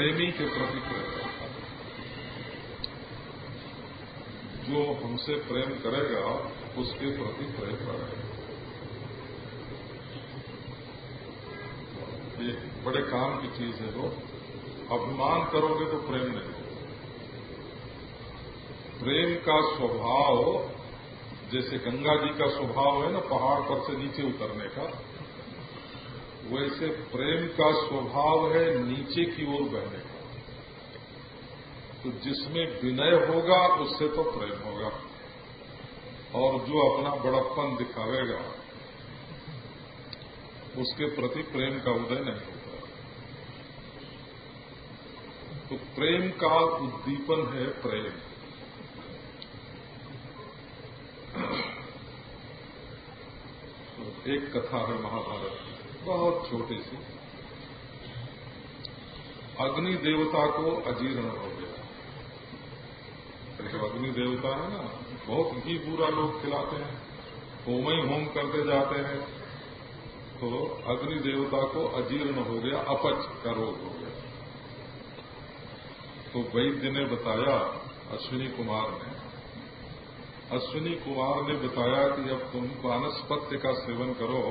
प्रेमी के प्रति प्रेम रखा जो हमसे प्रेम करेगा, उसके प्रति प्रेम करेगा। ये बड़े काम की चीज़ है वो। अभिमान करोगे तो प्रेम नहीं होगा। प्रेम का स्वभाव, जैसे गंगा जी का स्वभाव है ना, पहाड़ पर से नीचे उतरने का वैसे प्रेम का स्वभाव है, नीचे की ओर बहने का। तो जिसमें विनय होगा, उससे तो प्रेम होगा। और जो अपना बड़प्पन दिखावेगा, उसके प्रति प्रेम का उदय नहीं होगा तो प्रेम का उद्दीपन है प्रेम। एक कथा है महाभारत की। बहुत छोटी सी, अग्नि देवता को अजीर्ण हो गया। जो अग्नि देवता है ना, बहुत ही बुरा लोग खिलाते हैं, होम ही होम करते जाते हैं तो अग्नि देवता को अजीर्ण हो गया, अपच का रोग हो गया। तो वैद्य ने बताया, अश्विनी कुमार ने, अश्विनी कुमार ने बताया कि अब तुम वानस्पत्य का सेवन करो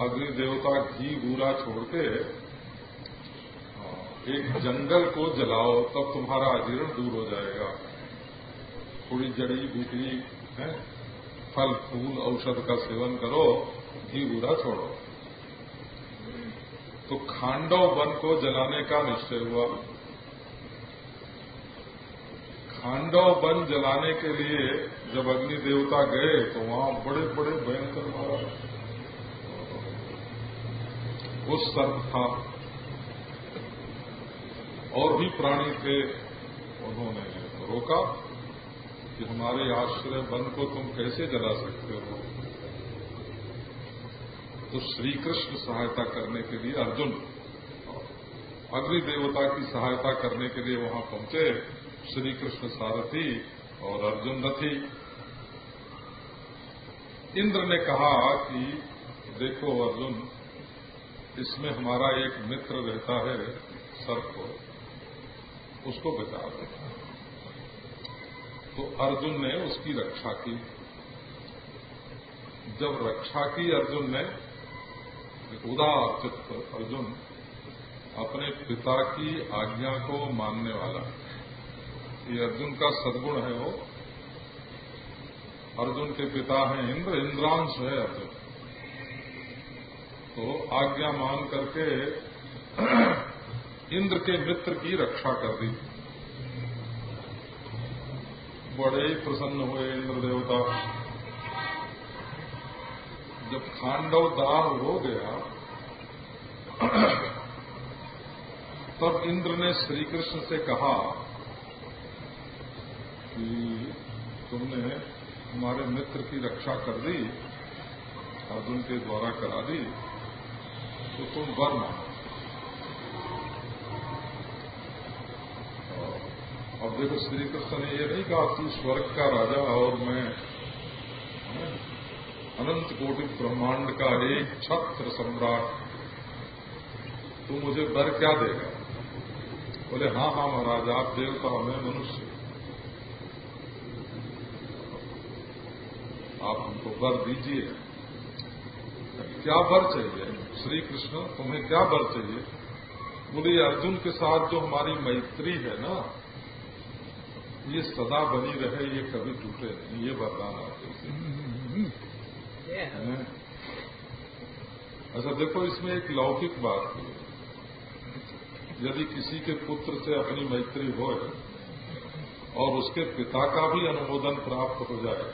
अग्नि देवता घी बूरा छोड़ के एक जंगल को जलाओ, तब तुम्हारा अजीर्ण दूर हो जाएगा। थोड़ी जड़ी बूटी है, फल, फूल, औषध का सेवन करो, घी बूरा छोड़ो। तो खांडव वन को जलाने का निश्चय हुआ। खांडव वन जलाने के लिए जब अग्नि देवता गए तो वहाँ बड़े बड़े भयंकर महाराज वो सर्प था। और भी प्राणी थे, उन्होंने रोका कि हमारे आश्रय वन को तुम कैसे जला सकते हो? तो श्री कृष्ण सहायता करने के लिए अर्जुन, अग्नि देवता की सहायता करने के लिए वहाँ पहुँचे। श्री कृष्ण सारथी और अर्जुन रथी। इंद्र ने कहा कि, देखो अर्जुन इसमें हमारा एक मित्र रहता है सर्प उसको बचा दो। तो अर्जुन ने उसकी रक्षा की। जब रक्षा की अर्जुन ने उदार चित्त अर्जुन अपने पिता की आज्ञा को मानने वाला। ये अर्जुन का सद्गुण है वो। अर्जुन के पिता हैं इंद्र, इंद्रांश है अर्जुन। तो आज्ञा मान करके इंद्र के मित्र की रक्षा कर दी। बड़े प्रसन्न हुए इंद्र देवता। जब खांडव दाह हो गया, तब इंद्र ने श्री कृष्ण से कहा कि तुमने हमारे मित्र की रक्षा कर दी, अर्जुन के द्वारा करा दी। तो तुम वर अब देखो श्री कृष्ण ने ये नहीं कहा तू स्वर्ग का राजा और मैं अनंत कोटि ब्रह्मांड का एक छत्र सम्राट। तू मुझे वर क्या देगा? बोले हाँ हाँ महाराज, आप देवता मैं मनुष्य आप हमको वर दीजिए। क्या वर चाहिए? श्री कृष्ण तुम्हें क्या बर चाहिए? बोले अर्जुन के साथ जो हमारी मैत्री है ना ये सदा बनी रहे ये कभी टूटे नहीं ये वरदान आपके अच्छा देखो इसमें एक लौकिक बात है। यदि किसी के पुत्र से अपनी मैत्री हो और उसके पिता का भी अनुमोदन प्राप्त हो जाए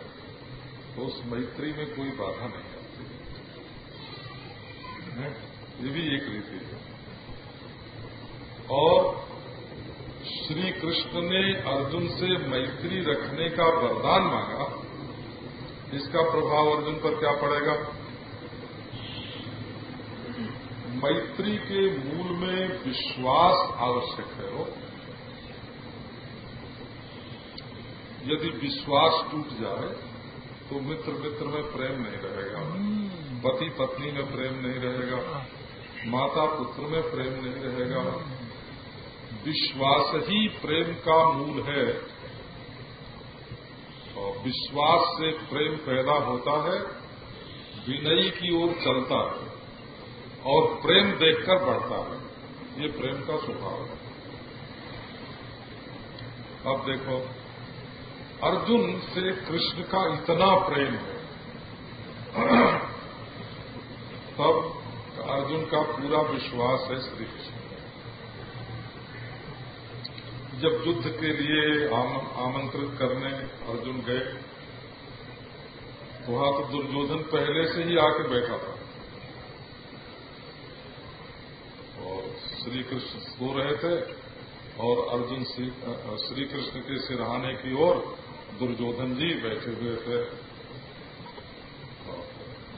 तो उस मैत्री में कोई बाधा नहीं। ये भी एक रीति है। और श्री कृष्ण ने अर्जुन से मैत्री रखने का वरदान मांगा। इसका प्रभाव अर्जुन पर क्या पड़ेगा? मैत्री के मूल में विश्वास आवश्यक है वो। यदि विश्वास टूट जाए तो मित्र मित्र में प्रेम नहीं रहेगा। पति पत्नी में प्रेम नहीं रहेगा। माता पुत्र में प्रेम नहीं रहेगा। विश्वास ही प्रेम का मूल है। और विश्वास से प्रेम पैदा होता है, विनयी की ओर चलता है और प्रेम देखकर बढ़ता है। ये प्रेम का स्वभाव है। अब देखो, अर्जुन से कृष्ण का इतना प्रेम है तब अर्जुन का पूरा विश्वास है श्री कृष्ण। जब युद्ध के लिए आमंत्रित करने अर्जुन गए, वहाँ तो दुर्योधन पहले से ही आके बैठा था। और श्री कृष्ण सो रहे थे और अर्जुन श्री कृष्ण के सिरहाने की ओर दुर्योधन जी बैठे हुए थे।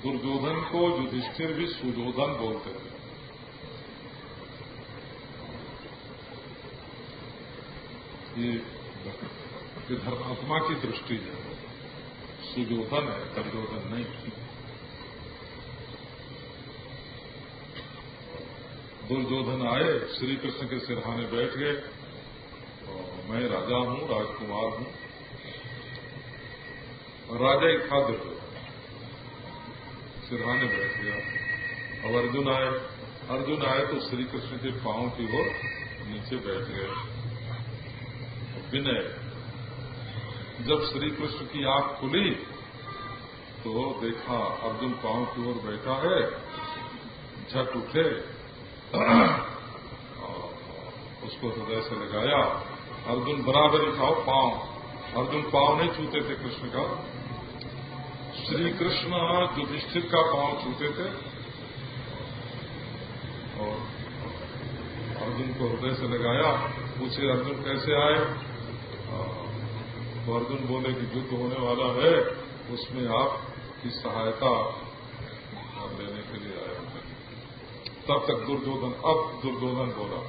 दुर्योधन को युधिष्ठिर भी सुजोधन बोलते थे ये धर्मात्मा की दृष्टि है। सुजोधन है, दुर्योधन नहीं। दुर्योधन आए श्री कृष्ण के सिरहाने बैठ गए। मैं राजा हूँ, राजकुमार हूँ। राजा एक था दुर्योधन। सिरहाने बैठ गया अब अर्जुन आए। अर्जुन आए तो श्री कृष्ण के पाँव की ओर नीचे बैठ गए। विनय, जब श्री कृष्ण की आँख खुली तो देखा अर्जुन पाँव की ओर बैठा है, झट उठे उसको हृदय से लगाया, अर्जुन, बराबर ही खाओ, पाँव। अर्जुन पाँव नहीं छूते थे कृष्ण का। श्री कृष्ण युधिष्ठिर का पाँव छूते थे और अर्जुन को हृदय से लगाया, पूछे, अर्जुन कैसे आए? तो अर्जुन बोले कि युद्ध होने वाला है, उसमें आपकी सहायता लेने के लिए आए तब तक दुर्योधन, अब दुर्योधन बोला,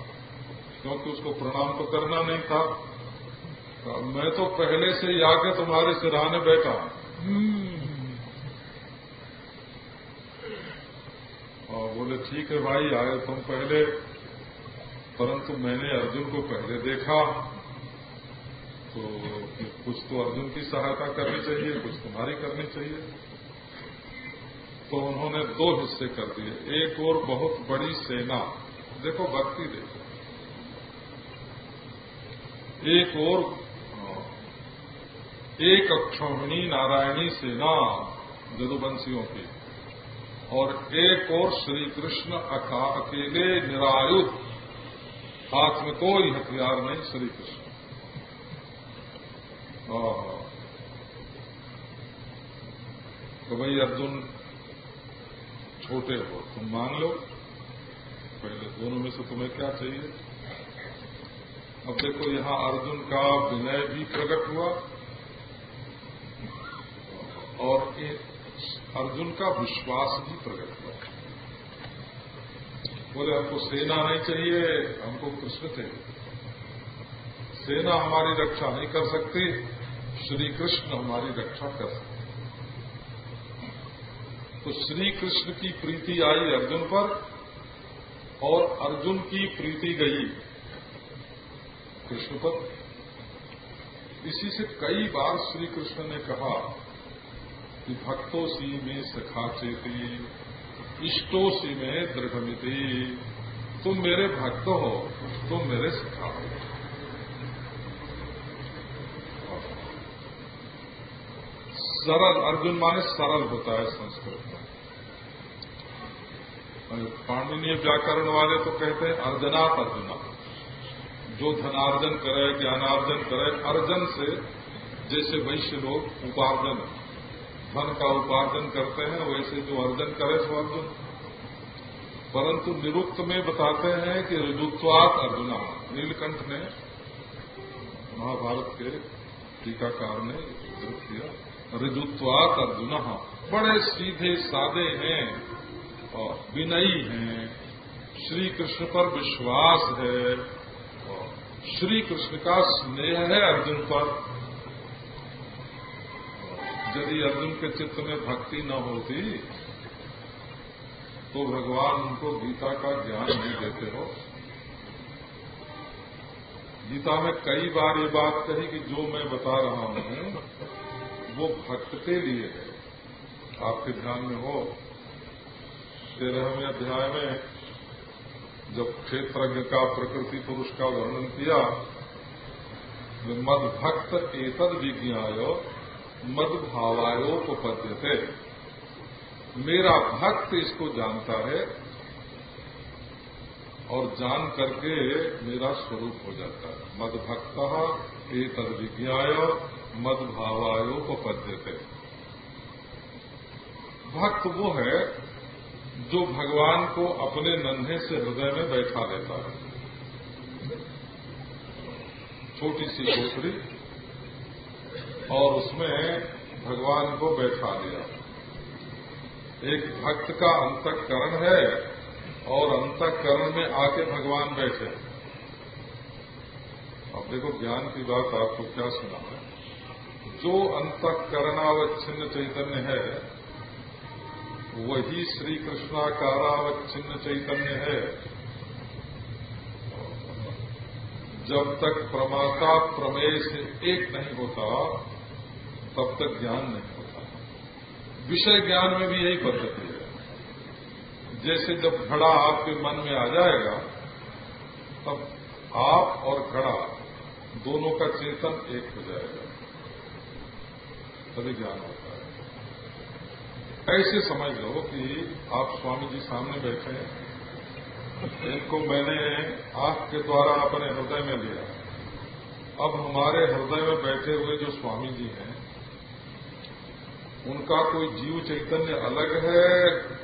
क्योंकि उसको प्रणाम तो करना नहीं था मैं तो पहले से ही आके तुम्हारे सिराने बैठा और बोले, ठीक है भाई, आए तुम पहले। परंतु मैंने अर्जुन को पहले देखा तो कुछ तो अर्जुन की सहायता करनी चाहिए, कुछ तुम्हारी करनी चाहिए। तो उन्होंने दो हिस्से कर दिए। एक और बहुत बड़ी सेना। देखो, भक्ति देखो। एक और एक अक्षौहिणी नारायणी सेना, जदुवंशियों की। और एक और श्री कृष्ण अकेले निरायुध हाथ में कोई हथियार नहीं श्री कृष्ण तो भाई अर्जुन छोटे हो, तुम मान लो। पहले दोनों में से तुम्हें क्या चाहिए? अब देखो, यहाँ अर्जुन का विनय भी प्रकट हुआ। और अर्जुन का विश्वास भी प्रकट हुआ। बोले हमको सेना नहीं चाहिए, हमको कृष्ण चाहिए। सेना हमारी रक्षा नहीं कर सकती श्री कृष्ण हमारी रक्षा कर सकते तो श्री कृष्ण की प्रीति आई अर्जुन पर, और अर्जुन की प्रीति गई कृष्ण पर। इसी से कई बार श्री कृष्ण ने कहा कि भक्तों से में सखा चेती इष्टो सी में दृढ़मिति तुम मेरे भक्त हो, तुम मेरे सखा हो। सरल, अर्जुन माने सरल होता है संस्कृत में। पाणनीय व्याकरण वाले तो कहते हैं अर्जनाथ अर्जुना। जो धनार्जन करे, ज्ञानार्जन करे, अर्जन से जैसे वैश्य लोग उपार्जन धन का उपार्जन करते हैं, वैसे जो अर्जन करे सो अर्जुन। परंतु निरुक्त में बताते हैं कि ऋजुत्वात अर्जुना, नीलकंठ ने महाभारत के टीकाकार ने उद्धृत किया ऋजुत्वात अर्जुन। बड़े सीधे सादे हैं और विनयी हैं। श्री कृष्ण पर विश्वास है और श्री कृष्ण का स्नेह है अर्जुन पर। यदि अर्जुन के चित्त में भक्ति न होती तो भगवान उनको गीता का ज्ञान नहीं देते हो। गीता में कई बार ये बात कही कि जो मैं बता रहा हूँ, वो भक्त के लिए है। आपके ध्यान में हो, तेरहवें अध्याय में जब क्षेत्रज्ञ का प्रकृति पुरुष का वर्णन किया मद भक्त एतद विज्ञाय मद भावायोपद्य थे मेरा भक्त इसको जानता है और जान करके मेरा स्वरूप हो जाता है। मद भक्त एक तद विज्ञाय मद भावायोपद्य थे भक्त वो है जो भगवान को अपने नन्हे से हृदय में बैठा देता है। छोटी सी खोपड़ी और उसमें भगवान को बैठा दिया। एक भक्त का अंतकरण है और अंतकरण में आके भगवान बैठे। अब देखो, ज्ञान की बात आपको क्या सुना है? जो अंतकरणावच्छिन्न चैतन्य है, वही श्री कृष्णाकारावच्छिन्न चैतन्य है। जब तक प्रमाता प्रमेय से एक नहीं होता, तब तक ज्ञान नहीं होता। विषय ज्ञान में भी यही पद्धति है। जैसे जब घड़ा आपके मन में आ जाएगा, तब आप और घड़ा दोनों का चेतन एक हो जाएगा। तभी ज्ञान होता है। ऐसे समझ लो कि आप स्वामी जी सामने बैठे हैं। इनको मैंने आँख के द्वारा अपने हृदय में लिया। अब हमारे हृदय में बैठे हुए जो स्वामी जी हैं, उनका कोई जीव चैतन्य अलग है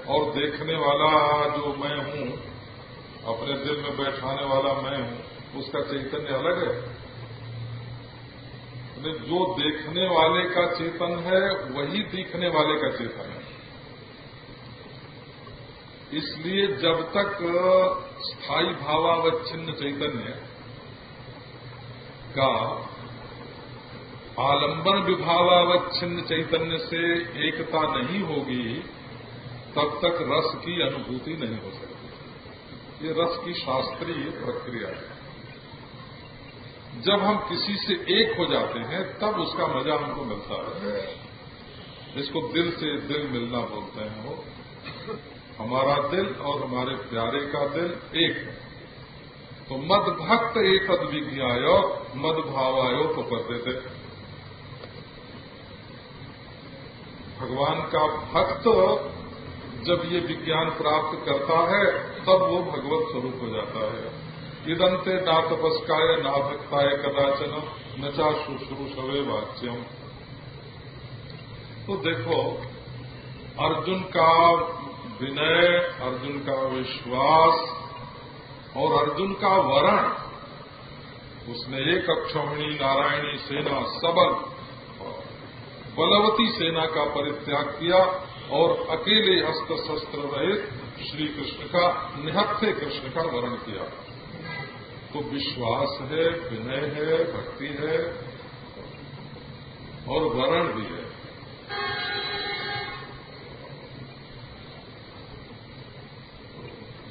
और देखने वाला जो मैं हूँ, अपने दिल में बैठाने वाला मैं हूँ, उसका चैतन्य अलग है? जो देखने वाले का चेतन है, वही दिखने वाले का चेतन है। इसलिए जब तक स्थायी भावावच्छिन्न चैतन्य का आलंबन विभावावच्छिन्न चैतन्य से एकता नहीं होगी, तब तक रस की अनुभूति नहीं हो सकती। ये रस की शास्त्रीय प्रक्रिया है। जब हम किसी से एक हो जाते हैं, तब उसका मज़ा हमको मिलता है। इसको दिल से दिल मिलना बोलते हैं वो। हमारा दिल और हमारे प्यारे का दिल एक है। तो मद भक्त एक विज्ञाय मद भावायो पपते थे भगवान का भक्त जब ये विज्ञान प्राप्त करता है, तब वो भगवत स्वरूप हो जाता है। इदंते ना तपस्काय ना भक्ताय कदाचन नचा शुश्रूषवे वाच्यम। तो देखो, अर्जुन का विनय अर्जुन का विश्वास और अर्जुन का वरण उसने एक अक्षौणी नारायणी सेना, सबल, बलवती सेना का परित्याग किया और अकेले अस्त्र शस्त्र रहित श्री कृष्ण का, निहत्थे कृष्ण का वर्ण किया। तो विश्वास है, विनय है, भक्ति है और वरण भी है।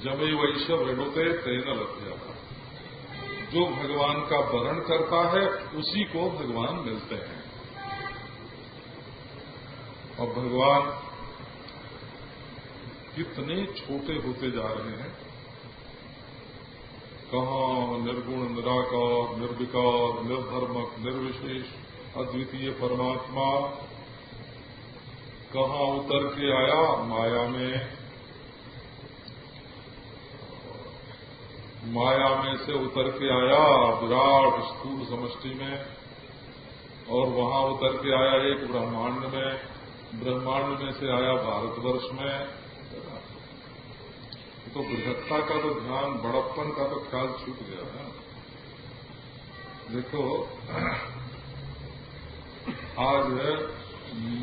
जमे वैश्व रेणुते तेन लभ्या जो भगवान का वरण करता है, उसी को भगवान मिलते हैं। और भगवान कितने छोटे होते जा रहे हैं। कहा निर्गुण, निराकार, निर्विकार, निर्धर्मक, निर्विशेष, अद्वितीय परमात्मा, कहा उतर के आया माया में माया में से उतर के आया, विराट स्थूल समष्टि में, और वहाँ उतर के आया एक ब्रह्मांड में ब्रह्मांड में से आया भारतवर्ष में। तो बृहत्ता का तो ध्यान, बड़प्पन का तो ख्याल छूट गया है देखो, आज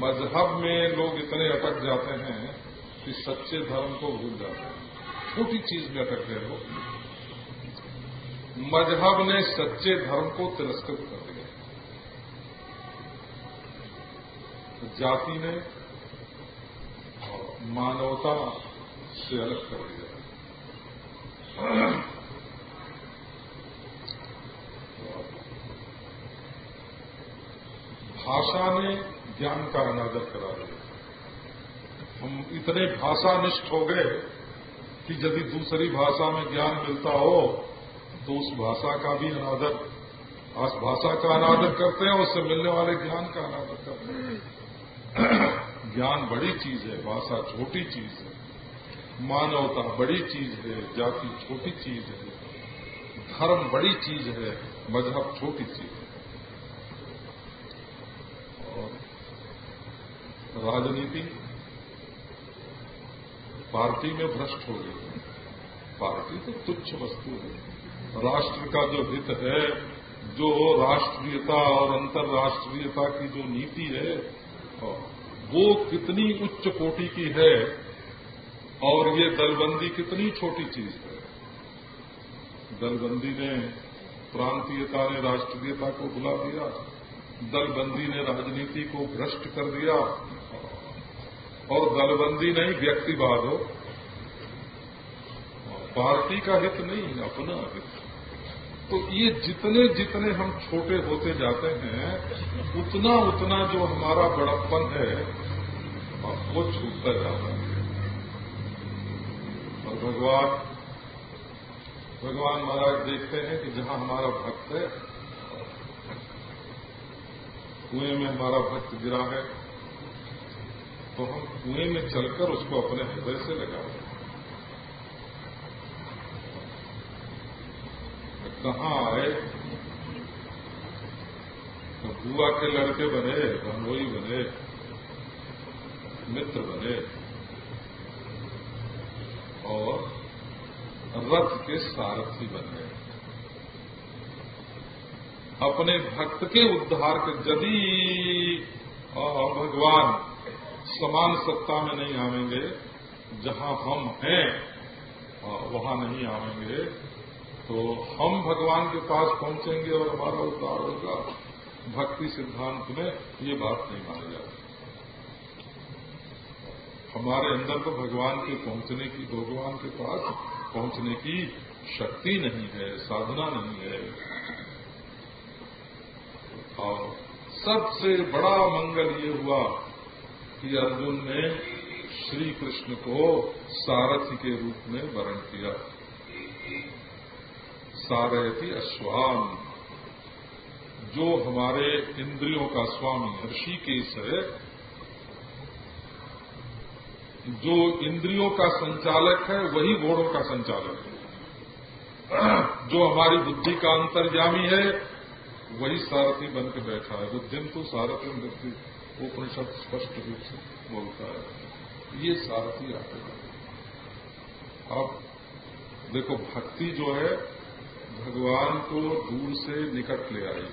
मज़हब में लोग इतने अटक जाते हैं कि सच्चे धर्म को भूल जाते हैं। छोटी चीज़ में अटक गए लोग मज़हब ने सच्चे धर्म को तिरस्कृत कर दिया। तो जाति ने मानवता से अलग कर दिया। भाषा ने ज्ञान का अनादर करा दिया। हम इतने भाषानिष्ठ हो गए कि यदि दूसरी भाषा में ज्ञान मिलता हो तो उस भाषा का भी अनादर आज भाषा का अनादर करते हैं उससे मिलने वाले ज्ञान का अनादर करते हैं। ज्ञान बड़ी चीज़ है, भाषा छोटी चीज़ है। मानवता बड़ी चीज़ है, जाति छोटी चीज़ है। धर्म बड़ी चीज़ है, मज़हब छोटी चीज़ है। और राजनीति पार्टी में भ्रष्ट हो गई। पार्टी तो तुच्छ वस्तु है। राष्ट्र का जो हित है, जो राष्ट्रीयता और अंतर्राष्ट्रीयता की जो नीति है वो कितनी उच्च कोटि की है और ये दलबंदी कितनी छोटी चीज़ है। दलबंदी ने प्रांतीयता ने राष्ट्रीयता को बुला दिया, दलबंदी ने राजनीति को भ्रष्ट कर दिया और दलबंदी नहीं, व्यक्तिवाद हो। पार्टी का हित नहीं, अपना हित। तो ये जितने जितने हम छोटे होते जाते हैं, उतना उतना जो हमारा बड़प्पन है वो छूटता जाता है। और भगवान भगवान महाराज देखते हैं कि जहाँ हमारा भक्त है, कुएँ में हमारा भक्त गिरा है तो हम कुएँ में चलकर उसको अपने हृदय से लगाते कहाँ आए? तो बुआ के लड़के बने बनोई बने, मित्र बने। और रथ के सारथी बने। अपने भक्त के उद्धार के यदि भगवान समान सत्ता में नहीं आवेंगे, जहाँ हम हैं वहाँ नहीं आवेंगे। तो हम भगवान के पास पहुँचेंगे और हमारा उद्धार होगा। भक्ति सिद्धांत में ये बात नहीं मानी जाती। हमारे अंदर तो भगवान के पहुँचने की, भगवान के पास पहुँचने की शक्ति नहीं है, साधना नहीं है। और सबसे बड़ा मंगल ये हुआ कि अर्जुन ने श्री कृष्ण को सारथी के रूप में वर्ण किया। सारथी अश्वान। जो हमारे इंद्रियों का स्वामी ऋषिकेश है, जो इंद्रियों का संचालक है, वही घोड़ों का संचालक है। जो हमारी बुद्धि का अंतर्यामी है, वही सारथी बन के बैठा है। बुद्धिम तो सारथी वृद्धि उपनिषद स्पष्ट रूप से बोलता है। ये सारथी आते हैं। अब देखो, भक्ति जो है भगवान को दूर से निकट ले आई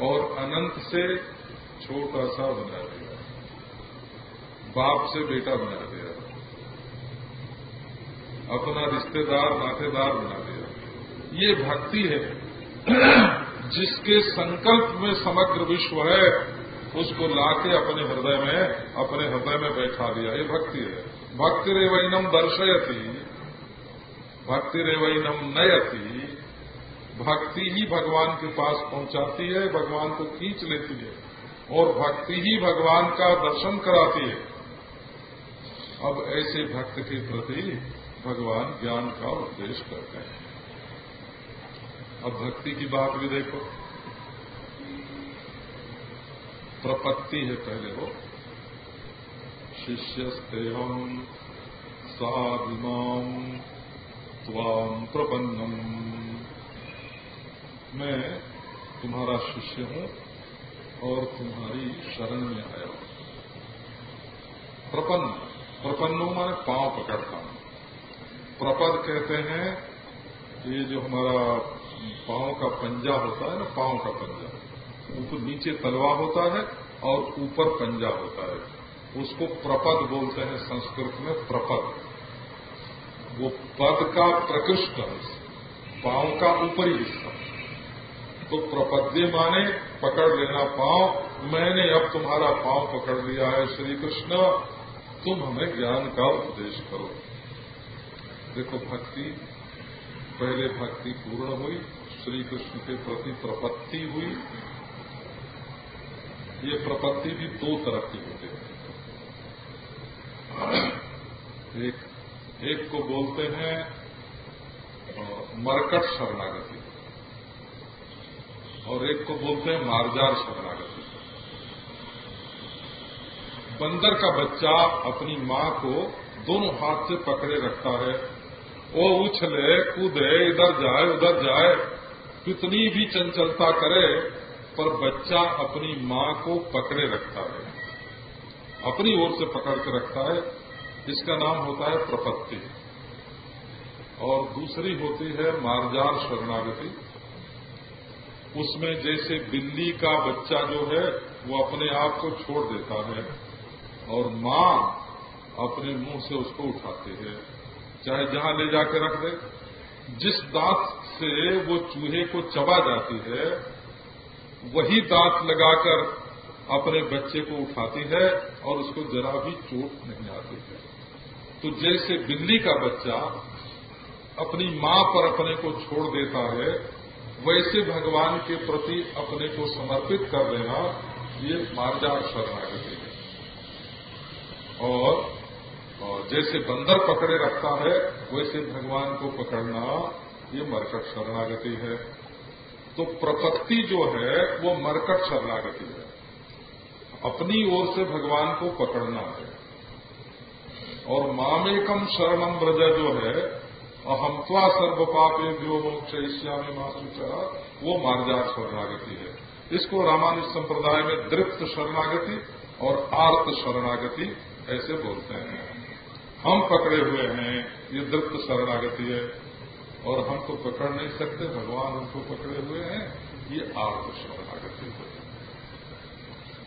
और अनंत से छोटा सा बना दिया। बाप से बेटा बना दिया। अपना रिश्तेदार, नातेदार बना दिया। ये भक्ति है। जिसके संकल्प में समग्र विश्व है, उसको लाके अपने हृदय में, अपने हृदय में बैठा दिया। ये भक्ति है। भक्ति रेवैनम दर्शयती। भक्ति रेवैनम नयती। भक्ति ही भगवान के पास पहुंचाती है, भगवान को खींच लेती है और भक्ति ही भगवान का दर्शन कराती है। अब ऐसे भक्त के प्रति भगवान ज्ञान का उपदेश करते हैं। अब भक्ति की बात भी देखो। प्रपत्ति है पहले वो। शिष्यस्ते हम साधिमाम त्वाम प्रपन्नम मैं तुम्हारा शिष्य हूँ और तुम्हारी शरण में आया हूँ। प्रपन्न। प्रपन्नो माने पाँव पकड़ता हूँ। प्रपद कहते हैं, ये जो हमारा पाँव का पंजा होता है ना, पाँव का पंजा। ऊपर नीचे तलवा होता है और ऊपर पंजा होता है। उसको प्रपद बोलते हैं संस्कृत में प्रपद। पद का प्रकृष्ट पाँव का ऊपरी हिस्सा। तो प्रपद्य माने पकड़ लेना पाँव। मैंने अब तुम्हारा पाँव पकड़ लिया है श्री कृष्ण तुम हमें ज्ञान का उपदेश करो। देखो, भक्ति, पहले भक्ति पूर्ण हुई श्री कृष्ण के प्रति प्रपत्ति हुई। ये प्रपत्ति भी दो तरह की होती है। एक एक को बोलते हैं मरकट शरणागति। और एक को बोलते हैं मारजार शरणागति। बंदर का बच्चा अपनी माँ को दोनों हाथ से पकड़े रखता है। वो उछले कूदे, इधर जाए, उधर जाए, कितनी भी चंचलता करे, पर बच्चा अपनी माँ को पकड़े रखता है। अपनी ओर से पकड़ के रखता है। इसका नाम होता है प्रपत्ति। और दूसरी होती है मारजार शरणागति। उसमें जैसे बिल्ली का बच्चा जो है, वो अपने आप को छोड़ देता है और माँ अपने मुँह से उसको उठाती है। चाहे जहाँ ले जाकर रख दे। जिस दांत से वो चूहे को चबा जाती है, वही दांत लगाकर अपने बच्चे को उठाती है और उसको जरा भी चोट नहीं आती है। तो जैसे बिल्ली का बच्चा अपनी माँ पर अपने को छोड़ देता है वैसे भगवान के प्रति अपने को समर्पित कर देना ये मार्जार शरणागति है। और, और जैसे बंदर पकड़े रखता है वैसे भगवान को पकड़ना ये मरकट शरणागति है। तो प्रपत्ति जो है वो मरकट शरणागति है। अपनी ओर से भगवान को पकड़ना है। और मामेकम शरणम ब्रज जो है अहम त्वा सर्व पापे मोक्ष में मासूचा वो मार्जार शरणागति है। इसको रामानुज संप्रदाय में दृप्त शरणागति और आर्त शरणागति ऐसे बोलते हैं। हम पकड़े हुए हैं, ये दृप्त शरणागति है। और हम तो पकड़ नहीं सकते, भगवान हमको पकड़े हुए हैं, ये आर्त शरणागति।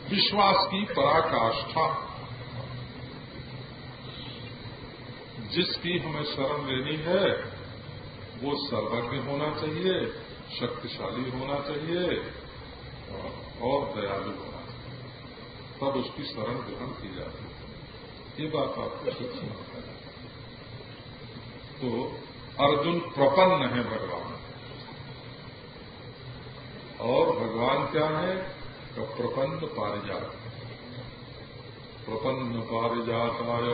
विश्वास की पराकाष्ठा। जिसकी हमें शरण लेनी है, वो सर्वज्ञ होना चाहिए, शक्तिशाली होना चाहिए, और दयालु होना चाहिए। तब उसकी शरण ग्रहण की जाती है। ये बात आपको सुना है। तो अर्जुन प्रपन्न है भगवान। और भगवान क्या है? तो प्रपन्न पारिजात। प्रपन्न पारिजाताय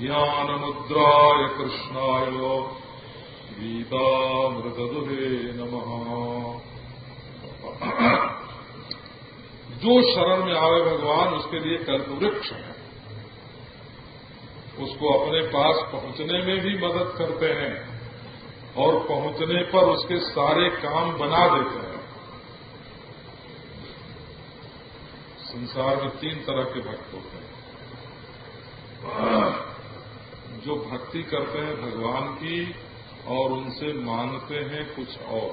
ज्ञान मुद्राय कृष्णाय गीतामृतदुहे नमः जो शरण में आवे भगवान, उसके लिए कल्प वृक्ष है। उसको अपने पास पहुँचने में भी मदद करते हैं। और पहुँचने पर उसके सारे काम बना देते हैं। संसार में तीन तरह के भक्त होते हैं। जो भक्ति करते हैं भगवान की और उनसे मांगते हैं कुछ और।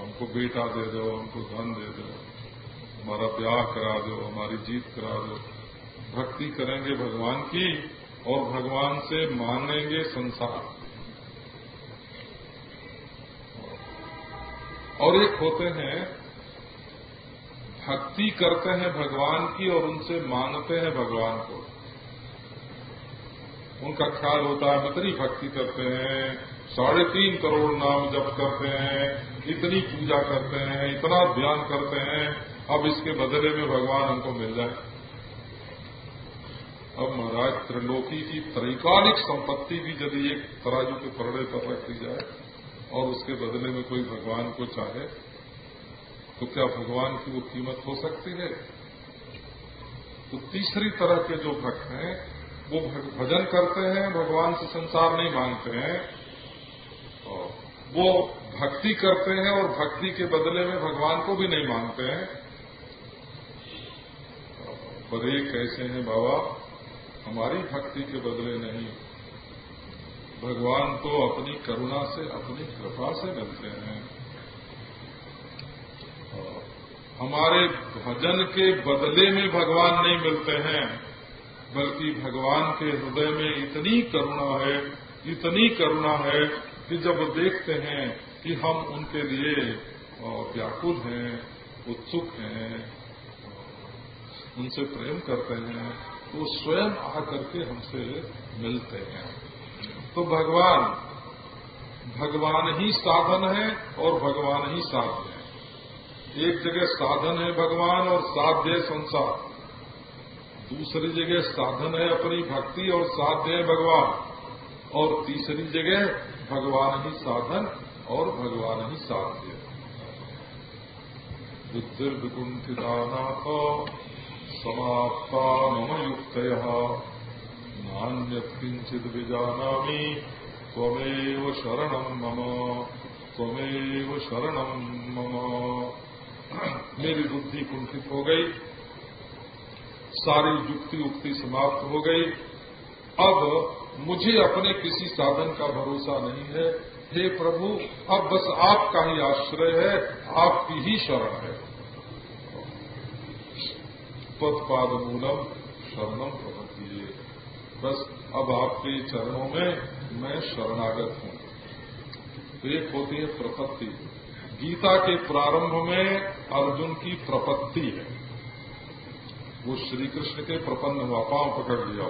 हमको बेटा दे दो, हमको धन दे दो, हमारा ब्याह करा दो, हमारी जीत करा दो। भक्ति करेंगे भगवान की और भगवान से मांगेंगे संसार। और एक होते हैं, भक्ति करते हैं भगवान की और उनसे मांगते हैं भगवान को। उनका ख्याल होता है इतनी भक्ति करते हैं, साढ़े तीन करोड़ नाम जप करते हैं, इतनी पूजा करते हैं, इतना ध्यान करते हैं, अब इसके बदले में भगवान हमको मिल जाए। अब महाराज त्रिलोकी की त्रैकालिक संपत्ति भी यदि एक तराजू के परड़े पर रख दी जाए और उसके बदले में कोई भगवान को चाहे तो क्या भगवान की वो कीमत हो सकती है? तो तीसरी तरह के जो भक्त हैं, वो भजन करते हैं, भगवान से संसार नहीं मांगते हैं। वो भक्ति करते हैं और भक्ति के बदले में भगवान को भी नहीं मानते हैं। पर एक कैसे हैं बाबा? हमारी भक्ति के बदले नहीं। भगवान तो अपनी करुणा से, अपनी कृपा से मिलते हैं। हमारे भजन के बदले में भगवान नहीं मिलते हैं, बल्कि भगवान के हृदय में इतनी करुणा है, इतनी करुणा है कि जब देखते हैं कि हम उनके लिए व्याकुल हैं, उत्सुक हैं उनसे प्रेम करते हैं तो स्वयं आकर के हमसे मिलते हैं। तो भगवान भगवान ही साधन है और भगवान ही साध्य है। एक जगह साधन है भगवान और साध्य है संसार। दूसरी जगह साधन है अपनी भक्ति और साध्य है भगवान। और तीसरी जगह भगवान ही साधन और भगवान ही साध्य। बुद्धिर्विकुंठितानाथ समाप्ता मम युक्त नान्यत किंचित विजाना त्वमेव शरण मम, त्वमेव शरण मम। मेरी बुद्धि कुंठित हो गई, सारी युक्ति उक्ति समाप्त हो गई। अब मुझे अपने किसी साधन का भरोसा नहीं है। हे प्रभु, अब बस आपका ही आश्रय है, आपकी ही शरण है। त्वत्पाद मूलम शरणम प्रपत्ति बस अब आपके चरणों में मैं शरणागत हूँ। तो एक होती है प्रपत्ति। गीता के प्रारंभ में अर्जुन की प्रपत्ति है। वो श्री कृष्ण के प्रपन्न हुआ, पाँव पकड़ लिया।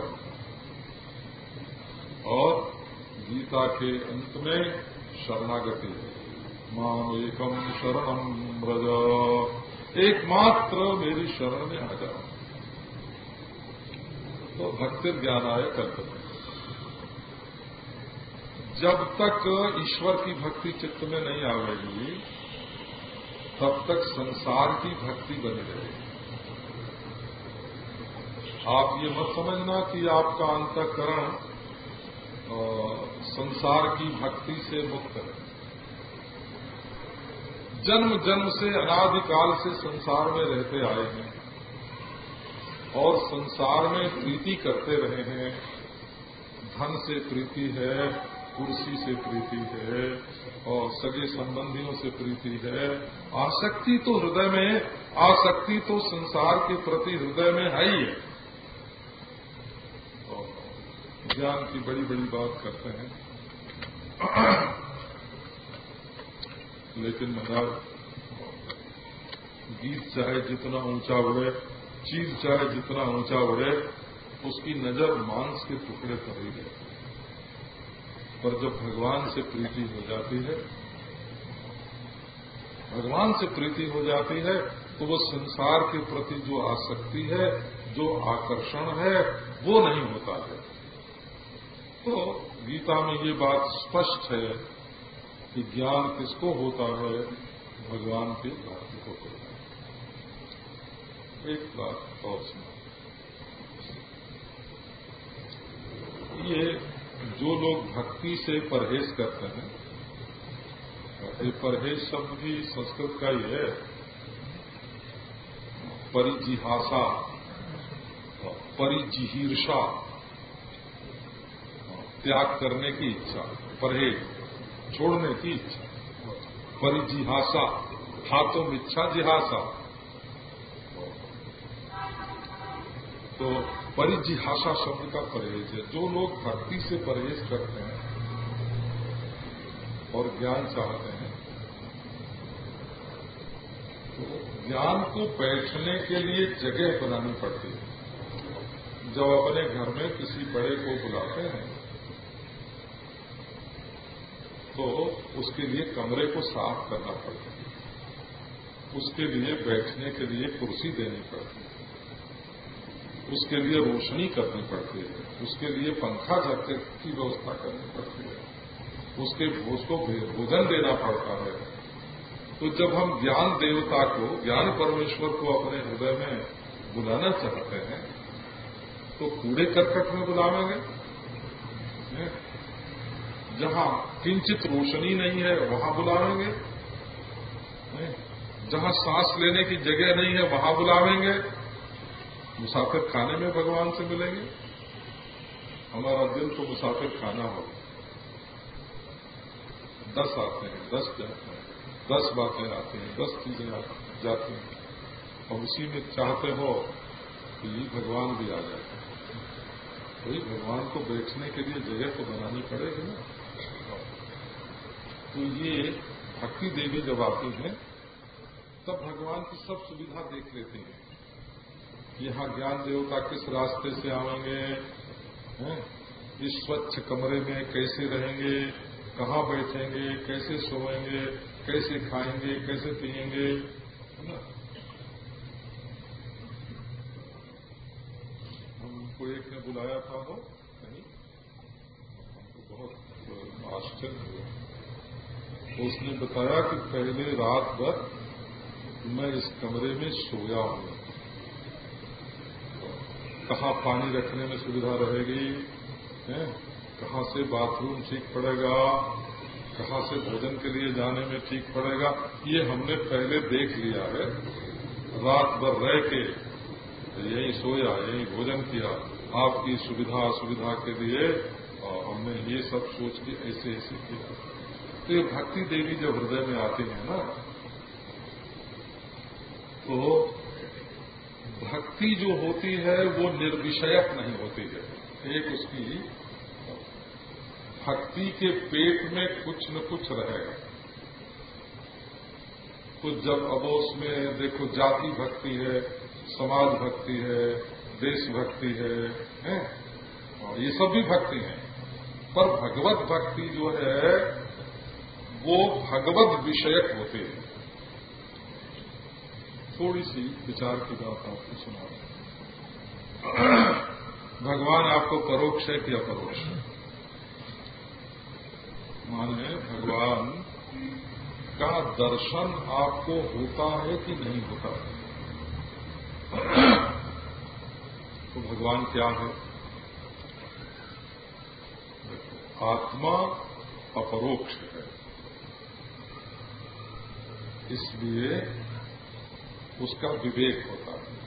और गीता के अंत में शरणागति। माम एकम शरणम ब्रज एकमात्र मेरी शरण में आ जाओ। तो भक्ति ज्ञान आय कल्पना जब तक ईश्वर की भक्ति चित्त में नहीं आवेगी तब तक संसार की भक्ति बनी रहेगी आप ये मत समझना कि आपका अंतकरण संसार की भक्ति से मुक्त है। जन्म जन्म से अनादिकाल से संसार में रहते आए हैं और संसार में प्रीति करते रहे हैं। धन से प्रीति है, कुर्सी से प्रीति है और सगे संबंधियों से प्रीति है। आसक्ति तो हृदय में, आसक्ति तो संसार के प्रति हृदय में है ही। है ज्ञान की बड़ी बड़ी बात करते हैं। लेकिन महाराज गीत चाहे जितना ऊँचा बढ़े चीज़ चाहे जितना ऊँचा बढ़े उसकी नज़र मांस के टुकड़े पर ही है। पर जब भगवान से प्रीति हो जाती है, भगवान से प्रीति हो जाती है तो वो संसार के प्रति जो आसक्ति है, जो आकर्षण है, वो नहीं होता है। तो गीता में ये बात स्पष्ट है कि ज्ञान किसको होता है? भगवान के भक्ति को होता है। एक बात और सुना। ये जो लोग भक्ति से परहेज करते हैं, ये परहेज शब्द भी संस्कृत का ही है। परिजिहासा, परिजिहीर्षा, त्याग करने की इच्छा, परहेज। छोड़ने की परिजिहासा, हाथों में इच्छा जिहासा। तो परिजिहासा शब्द का परहेज है। जो लोग भक्ति से परहेज करते हैं और ज्ञान चाहते हैं तो ज्ञान को बैठने के लिए जगह बनानी पड़ती है। जब अपने घर में किसी बड़े को बुलाते हैं तो उसके लिए कमरे को साफ़ करना पड़ता है। उसके लिए बैठने के लिए कुर्सी देनी पड़ती है। उसके लिए रोशनी करनी पड़ती है। उसके लिए पंखा झटके की व्यवस्था करनी पड़ती है। उसके उसको भोजन देना पड़ता है। तो जब हम ज्ञान देवता को, ज्ञान परमेश्वर को अपने हृदय में बुलाना चाहते हैं तो कूड़े करकट में बुलावेंगे? जहाँ किंचित रोशनी नहीं है, वहाँ बुलावेंगे। जहाँ सांस लेने की जगह नहीं है, वहाँ बुलावेंगे। मुसाफिर खाने में भगवान से मिलेंगे। हमारा दिल तो मुसाफिर खाना हो दस आते हैं, दस जाते हैं, दस बातें आती हैं, दस चीज़ें जाती हैं। और उसी में चाहते हो कि भगवान भी आ जाए। वही भगवान को बैठने के लिए जगह तो बनानी पड़ेगी ना। तो ये भक्ति देवी जब आती है, तब भगवान की सब सुविधा देख लेते हैं यहाँ ज्ञान देवता किस रास्ते से आएँगे इस स्वच्छ कमरे में कैसे रहेंगे, कहाँ बैठेंगे, कैसे सोएँगे, कैसे खाएँगे, कैसे पिएँगे हमको एक ने बुलाया था वो हमको बहुत आश्चर्य हुआ। उसने बताया कि पहले रात भर मैं इस कमरे में सोया हूँ। कहाँ पानी रखने में सुविधा रहेगी? कहाँ से बाथरूम ठीक पड़ेगा? कहाँ से भोजन के लिए जाने में ठीक पड़ेगा? ये हमने पहले देख लिया है। रात भर रह के यही सोया, यही भोजन किया। आपकी सुविधा असुविधा के लिए हमने ये सब सोच के ऐसे ऐसे किया। तो ये भक्ति देवी जब हृदय में आती है ना तो भक्ति जो होती है वो निर्विषयक नहीं होती है। एक उसकी भक्ति के पेट में कुछ न कुछ रहेगा। तो जब अब उसमें देखो जाति भक्ति है समाज भक्ति है देशभक्ति है, है? और ये सब भी भक्ति है। पर भगवत भक्ति जो है वो भगवत विषयक होते है। थोड़ी सी विचार की बात आपको सुना भगवान आपको परोक्ष है कि अपरोक्ष है? माने भगवान का दर्शन आपको होता है कि नहीं होता है? तो भगवान क्या है? आत्मा अपरोक्ष है। इसलिए उसका विवेक होता है।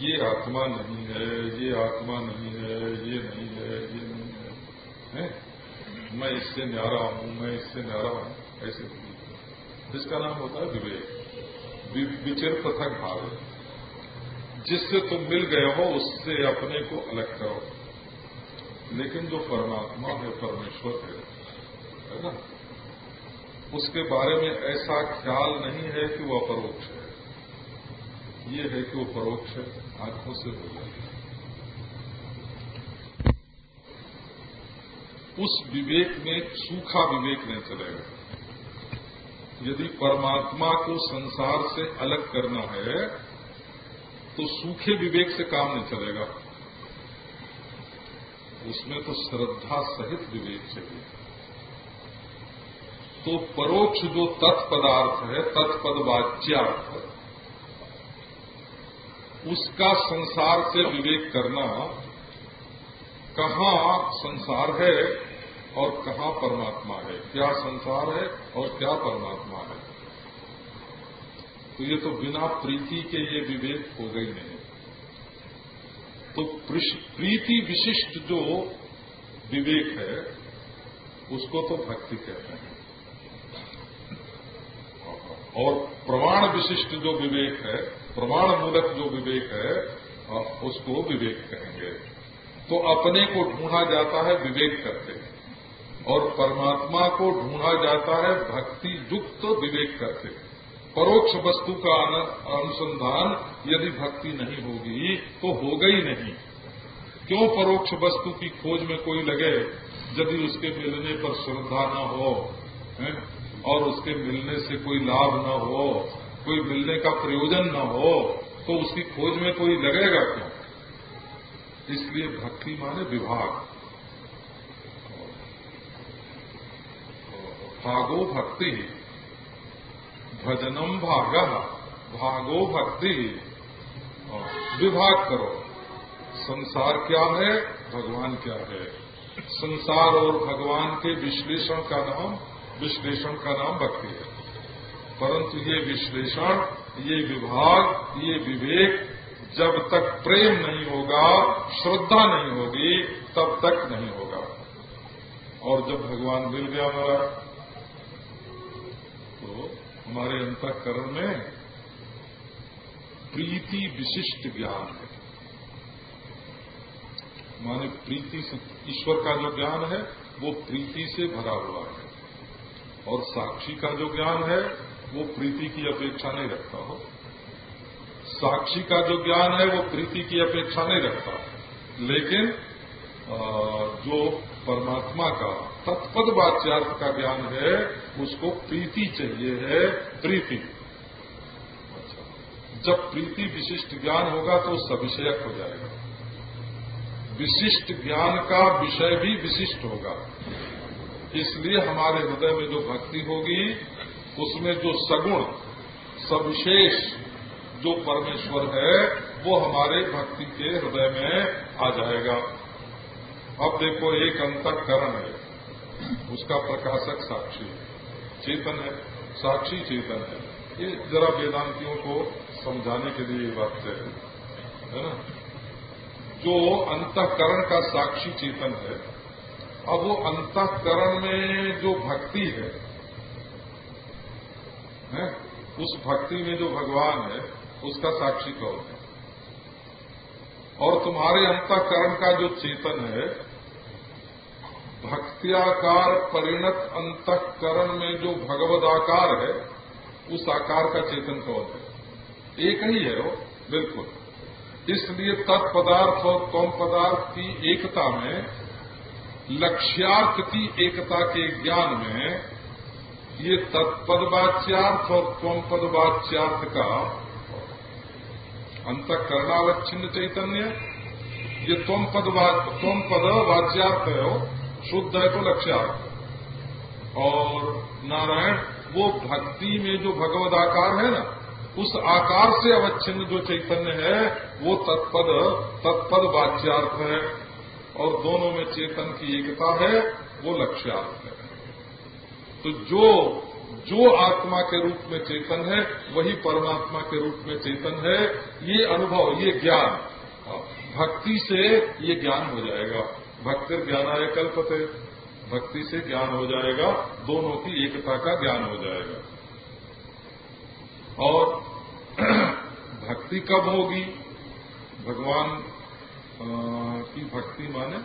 ये आत्मा नहीं है ये आत्मा नहीं है ये नहीं है ये नहीं है, है? मैं इससे न्यारा हूँ मैं इससे न्यारा हूँ ऐसे जिसका नाम होता है विवेक। विचर पृथक भाव। जिससे तुम मिल गए हो उससे अपने को अलग करो। लेकिन जो परमात्मा है परमेश्वर है है ना? उसके बारे में ऐसा ख्याल नहीं है कि वो अपरोक्ष है। ये है कि वो परोक्ष है, आँखों से हो जाए। उस विवेक में सूखा विवेक नहीं चलेगा। यदि परमात्मा को संसार से अलग करना है तो सूखे विवेक से काम नहीं चलेगा। उसमें तो श्रद्धा सहित विवेक चाहिए। तो परोक्ष जो तत्पदार्थ है तत्पद वाच्यार्थ उसका संसार से विवेक करना, कहाँ संसार है और कहाँ परमात्मा है। क्या संसार है और क्या परमात्मा है। तो ये तो बिना प्रीति के ये विवेक हो गई नहीं तो प्रीति विशिष्ट जो विवेक है, उसको तो भक्ति कहते हैं। और प्रमाण विशिष्ट जो विवेक है, प्रमाण मूलक जो विवेक है उसको विवेक कहेंगे। तो अपने को ढूंढा जाता है विवेक करके और परमात्मा को ढूंढा जाता है भक्ति युक्त विवेक करके परोक्ष वस्तु का अनुसंधान यदि भक्ति नहीं होगी तो होगा ही नहीं। क्यों परोक्ष वस्तु की खोज में कोई लगे, यदि उसके मिलने पर श्रद्धा न हो, है? और उसके मिलने से कोई लाभ न हो, कोई मिलने का प्रयोजन न हो तो उसकी खोज में कोई लगेगा क्यों? इसलिए भक्ति माने विभाग। भागो भक्ति, भजनम भाग, भागो भक्ति। विभाग करो। संसार क्या है? भगवान क्या है? संसार और भगवान के विश्लेषण का नाम विश्लेषण का नाम भक्ति है। परंतु ये विश्लेषण, ये विभाग, ये विवेक, जब तक प्रेम नहीं होगा, श्रद्धा नहीं होगी, तब तक नहीं होगा। और जब भगवान मिल गया हमारा तो हमारे अंतकरण में प्रीति विशिष्ट ज्ञान है। माने प्रीति से ईश्वर का जो ज्ञान है, वो प्रीति से भरा हुआ है। और साक्षी का जो ज्ञान है, वो प्रीति की अपेक्षा नहीं रखता हो। साक्षी का जो ज्ञान है, वो प्रीति की अपेक्षा नहीं रखता। लेकिन जो परमात्मा का तत्पद वाच्यार्थ का ज्ञान है, उसको प्रीति चाहिए है, प्रीति। अच्छा। जब प्रीति विशिष्ट ज्ञान होगा तो सविषयक हो जाएगा। विशिष्ट ज्ञान का विषय भी विशिष्ट होगा। इसलिए हमारे हृदय में जो भक्ति होगी, उसमें जो सगुण, सविशेष जो परमेश्वर है, वो हमारे भक्ति के हृदय में आ जाएगा। अब देखो, एक अंतकरण है। उसका प्रकाशक साक्षी चेतन है। साक्षी चेतन है। ये जरा वेदांतियों को समझाने के लिए बात है। है ना? जो अंतकरण का साक्षी चेतन है अब वो अंतकरण में जो भक्ति है, है? उस भक्ति में जो भगवान है उसका साक्षी कौन है? और तुम्हारे अंतकरण का जो चेतन है भक्त्याकार परिणत अंतकरण में जो भगवद आकार है उस आकार का चेतन कौन है? एक ही है वो बिल्कुल। इसलिए तत्पदार्थ और कौम पदार्थ की एकता में लक्ष्यार्थ की एकता के ज्ञान में ये तत्पदवाच्यार्थ और त्वम पदवाच्यार्थ का अंतकरणावच्छिन्न चैतन्य, ये त्वम पद त्वम पद वाच्यार्थ है शुद्ध है तो लक्ष्यार्थ। और नारायण, वो भक्ति में जो भगवद आकार है ना, उस आकार से अवच्छिन्न जो चैतन्य है, वो तत्पद तत्पद वाच्यार्थ है। और दोनों में चेतन की एकता है, वो लक्ष्यार्थ है। तो जो जो आत्मा के रूप में चेतन है, वही परमात्मा के रूप में चेतन है। ये अनुभव, ये ज्ञान। भक्ति से ये ज्ञान हो जाएगा। भक्ति ज्ञान आय कल्पते भक्ति से ज्ञान हो जाएगा। दोनों की एकता का ज्ञान हो जाएगा। और भक्ति कब होगी? भगवान की भक्ति माने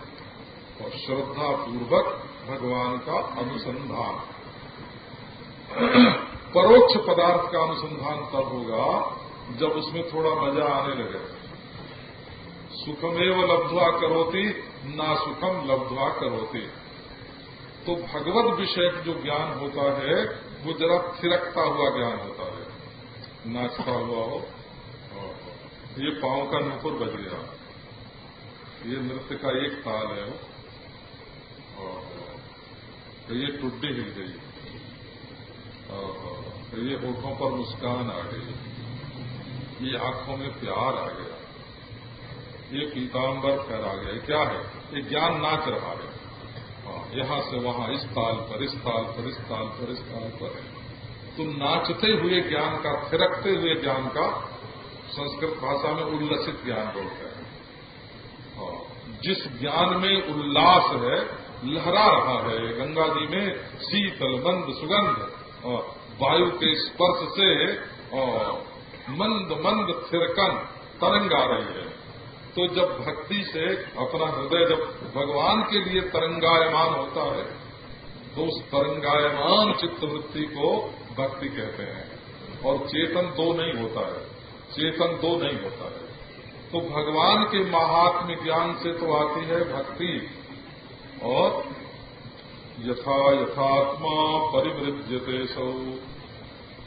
और श्रद्धा पूर्वक भगवान का अनुसंधान। परोक्ष पदार्थ का अनुसंधान तब होगा जब उसमें थोड़ा मज़ा आने लगे। सुखमेव लब्धवा करोती, ना सुखम लब्धवा करोती। तो भगवत विषय जो ज्ञान होता है, वो जरा थिरकता हुआ ज्ञान होता है। नाचता हुआ हो ये पाँव का नूपुर बज गया। ये नृत्य का एक ताल है वो। तो ये टुड्डी हिल गई। तो ये होठों पर मुस्कान आ गई। ये आँखों में प्यार आ गया। ये पीताम्बर फहरा गया। क्या है? ये ज्ञान नाच रहा है। हाँ, यहाँ से वहाँ इस ताल पर इस ताल पर इस ताल पर इस ताल पर है। तो नाचते हुए ज्ञान का थिरकते हुए ज्ञान का संस्कृत भाषा में उल्लसित ज्ञान बोलते हाँ, जिस ज्ञान में उल्लास है, लहरा रहा है, गंगा जी में शीतल मंद सुगंध वायु के स्पर्श से मंद मंद थिरकन तरंग आ रही है। तो जब भक्ति से अपना हृदय जब भगवान के लिए तरंगायमान होता है तो उस तरंगायमान चित्तवृत्ति को भक्ति कहते हैं। और चेतन दो नहीं होता है। चेतन दो नहीं होता है। तो भगवान के महात्म्य ज्ञान से तो आती है भक्ति। और यथा यथात्मा परिवृज्यते सौ।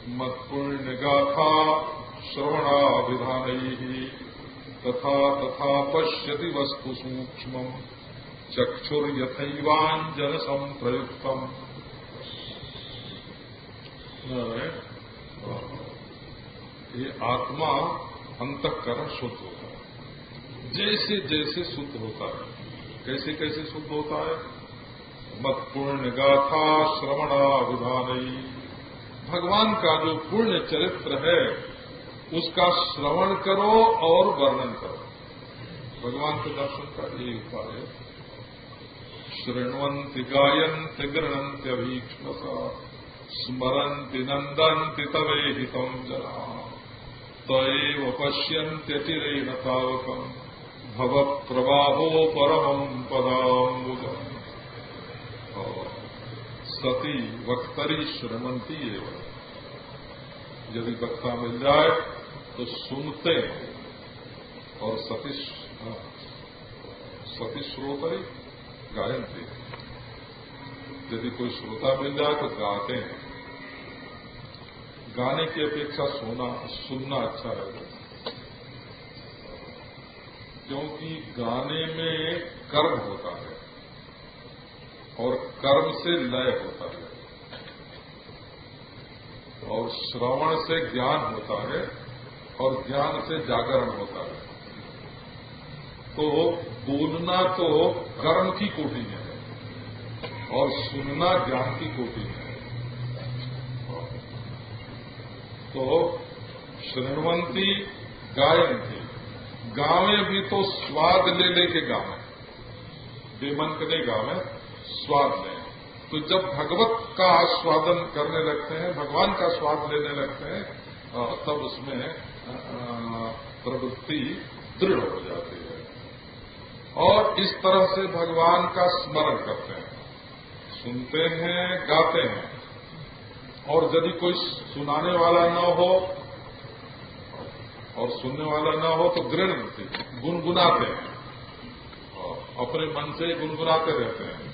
मत्पुण्य गाथा श्रवणाभिधान। ही तथा तथा पश्यति वस्तु सूक्ष्म चक्षुर्यथवाजन संप्रयुक्तम ये आत्मा अंतकरण शुद्ध होता है। जैसे जैसे शुद्ध होता है, कैसे कैसे शुद्ध होता है? मत पुण्य गाथा श्रवणा विधान भगवान का जो पुण्य चरित्र है, उसका श्रवण करो और वर्णन करो। भगवान के दर्शन का ये उपाय है। शृण्वंति गायंति गृणंति अभीक्षसा स्मरन्ति नंदन्ति तवे हितम जना। पश्यन्त्यचिरेण तावकम भव प्रवाहो परम पदाबुज सती वक्तरी श्रमंती एवं। यदि वक्ता मिल जाए तो सुनते और सतीश सतीश श्रोतरी ही गायन यदि कोई श्रोता मिल जाए तो गाते हैं। गाने की अपेक्षा सोना, सुनना अच्छा है। क्योंकि गाने में कर्म होता है और कर्म से लय होता है। और श्रवण से ज्ञान होता है और ज्ञान से जागरण होता है। तो बोलना तो कर्म की कोटि में है और सुनना ज्ञान की कोटि में है। तो श्रृणवंती गायंती गावे भी तो स्वाद ले लेके गावे बेमन के नहीं गावे स्वाद लें। तो जब भगवत का आस्वादन करने लगते हैं, भगवान का स्वाद लेने लगते हैं तब उसमें प्रवृत्ति दृढ़ हो जाती है। और इस तरह से भगवान का स्मरण करते हैं। सुनते हैं, गाते हैं। और यदि कोई सुनाने वाला न हो और सुनने वाला न हो तो गृण गुनगुनाते हैं। अपने मन से गुनगुनाते रहते हैं।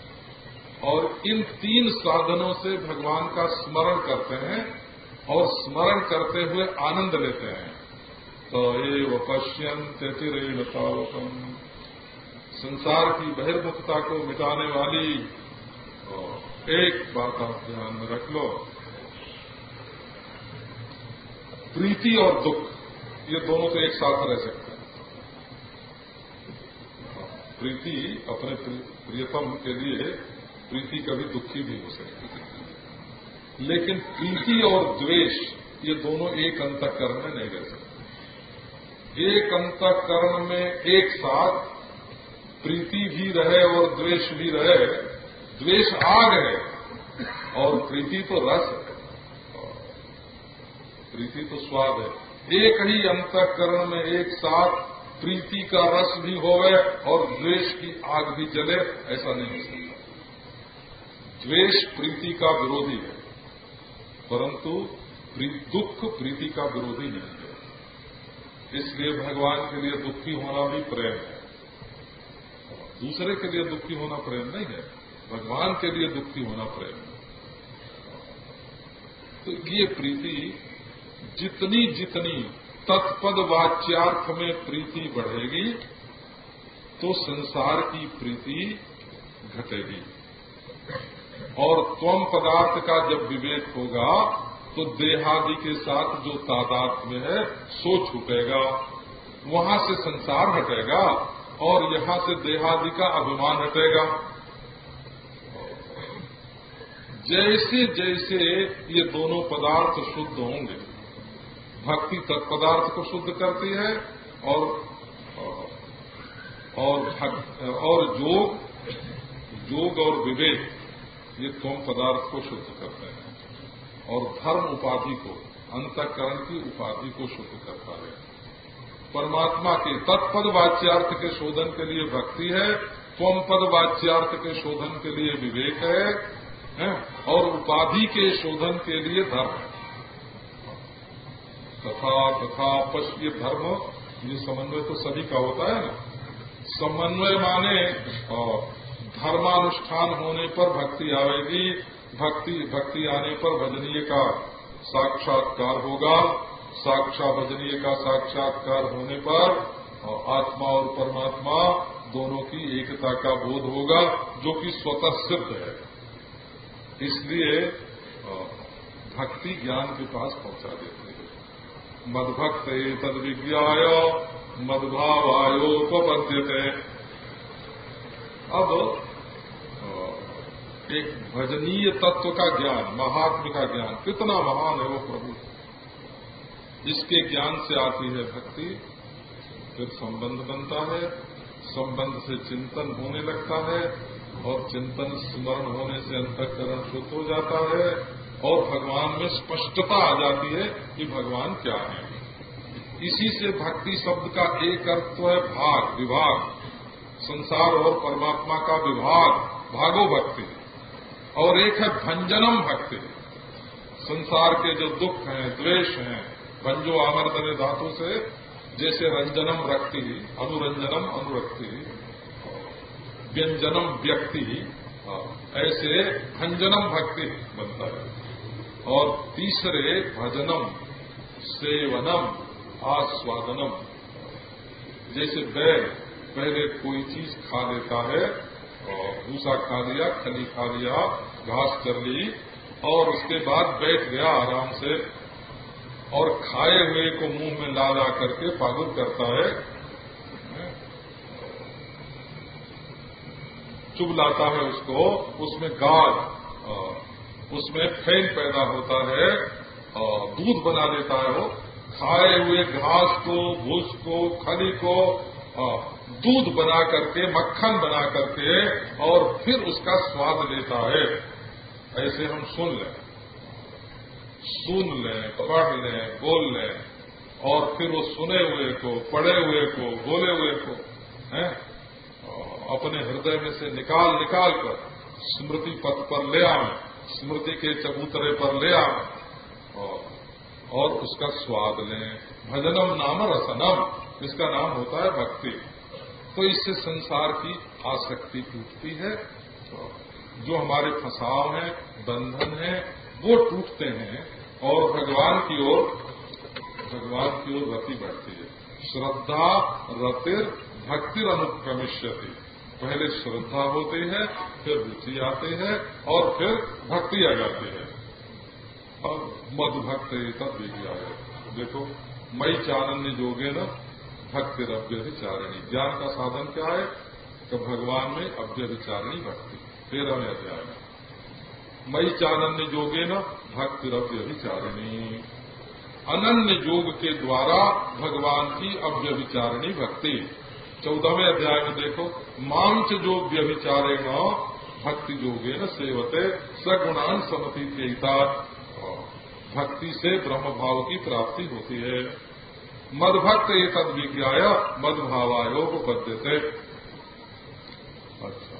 और इन तीन साधनों से भगवान का स्मरण करते हैं और स्मरण करते हुए आनंद लेते हैं। तो ये वो पश्यंत तिरेणतावकम संसार की बहिर्मुखता को मिटाने वाली एक बात आप ध्यान में रख लो। प्रीति और दुख, ये दोनों तो एक साथ रह सकते हैं। प्रीति अपने प्रियतम के लिए प्रीति कभी दुखी भी हो सकती है। लेकिन प्रीति और द्वेष, ये दोनों एक अंतकरण में नहीं रह सकते। एक अंतकरण में एक साथ प्रीति भी रहे और द्वेष भी रहे, द्वेष आग है और प्रीति तो रस है। प्रीति तो स्वाद है। एक ही अंतकरण में एक साथ प्रीति का रस भी होवे और द्वेष की आग भी जले, ऐसा नहीं हो सकता। द्वेष प्रीति का विरोधी है, परंतु दुख प्रीति का विरोधी नहीं है। इसलिए भगवान के लिए दुखी होना भी प्रेम है। दूसरे के लिए दुखी होना प्रेम नहीं है, भगवान के लिए दुखी होना प्रेम है। तो ये प्रीति जितनी जितनी तत्पद वाच्यार्थ में प्रीति बढ़ेगी तो संसार की प्रीति घटेगी। और त्वम पदार्थ का जब विवेक होगा तो देहादि के साथ जो तादाद में है, सो छूटेगा। वहाँ से संसार हटेगा, और यहाँ से देहादि का अभिमान हटेगा। जैसे जैसे ये दोनों पदार्थ शुद्ध होंगे भक्ति तत्पदार्थ को शुद्ध करती है और और और योग योग और विवेक ये तुम पदार्थ को शुद्ध करते हैं। और धर्म उपाधि को अंतकरण की उपाधि को शुद्ध करता है। परमात्मा के तत्पद वाच्यार्थ के शोधन के लिए भक्ति है त्वम पद वाच्यार्थ के शोधन के लिए विवेक है, है और उपाधि के शोधन के लिए धर्म है। तथा तथा पश्य धर्म। ये समन्वय तो सभी का होता है ना। समन्वय माने धर्मानुष्ठान होने पर भक्ति आएगी। भक्ति भक्ति आने पर भजनीय का साक्षात्कार होगा। साक्षा भजनीय का साक्षात्कार होने पर आत्मा और परमात्मा दोनों की एकता का बोध होगा, जो कि स्वतः सिद्ध है। इसलिए भक्ति ज्ञान के पास पहुँचा देते हैं। मदभक्त तद विज्ञाय मदभावायोपद्यते अब एक भजनीय तत्व का ज्ञान, महात्म का ज्ञान, कितना महान है वो प्रभु। इसके ज्ञान से आती है भक्ति, फिर संबंध बनता है, संबंध से चिंतन होने लगता है, और चिंतन स्मरण होने से अंतकरण शुद्ध हो जाता है और भगवान में स्पष्टता आ जाती है कि भगवान क्या है। इसी से भक्ति शब्द का एक अर्थ तो है भाग, विभाग। संसार और परमात्मा का विभाग, भागो भक्ति। और एक है भंजनम भक्ति। संसार के जो दुख हैं, द्वेष हैं, भंजो आमर्दन धातु से, जैसे रंजनम रक्ति, अनुरंजनम अनुरक्ति, व्यंजनम व्यक्ति, ऐसे भंजनम भक्ति बनता है। और तीसरे भजनम, सेवनम, आस्वादनम। जैसे बैल, पहले कोई चीज़ खा लेता है, और भूसा खा लिया, खली खा लिया, घास चर ली, और उसके बाद बैठ गया आराम से, और खाए हुए को मुँह में ला ला करके पागल करता है चुभ लाता है उसको, उसमें गाद उसमें फ़ैन पैदा होता है दूध बना देता है वो। खाए हुए घास को, भूस को, खली को दूध बना करके, मक्खन बना करके, और फिर उसका स्वाद लेता है। ऐसे हम सुन लें। सुन लें, पढ़ लें, बोल लें, और फिर वो सुने हुए को, पढ़े हुए को, बोले हुए को, है अपने हृदय में से निकाल निकाल कर स्मृति पथ पर ले आवे स्मृति के चबूतरे पर ले आवे और, उसका स्वाद लें। भजनम नाम रसनम इसका नाम होता है भक्ति। तो इससे संसार की आसक्ति टूटती है। जो हमारे फसाव हैं बंधन हैं वो टूटते हैं और भगवान की ओर भगवान की ओर रति बढ़ती है। श्रद्धा रतिर भक्ति अनुक्रमिष्यति। पहले श्रद्धा होती है, फिर रुचि आती है और फिर भक्ति आ जाती है। और मधु भक्त तब गया है देखो, मई चानन्य जोगे न, भक्ति अव्यभिचारिणी। ज्ञान का साधन क्या है? कि भगवान में अव्यभिचारिणी भक्ति, तेरहवें अध्याय में। मई चानन्य जोगे न, भक्ति अव्यभिचारिणी। अनन्य योग के द्वारा भगवान की अव्यभिचारिणी भक्ति। चौदहवें अध्याय में देखो मांच जो व्यभिचारे न भक्ति जोगे न सेवते, सगुणान समति के भक्ति से ब्रह्म भाव की प्राप्ति होती है। मदभक्त ये तद विज्ञाय मद भावायोग पद्यते। अच्छा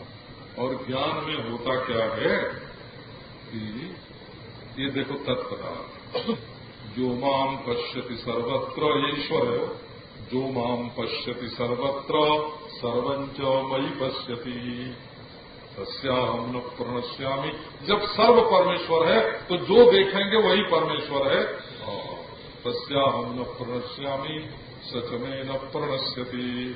और ज्ञान में होता क्या है कि ये देखो तत्पदार्थ जो माम पश्यति सर्वत्र ईश्वर है जो माम पश्यति सर्वत्र सर्वंच मई पश्यति। हम न प्रणश्यामी। जब सर्व परमेश्वर है तो जो देखेंगे वही परमेश्वर है। हम न प्रणश्यामी सच में न प्रणश्यति।